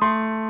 Música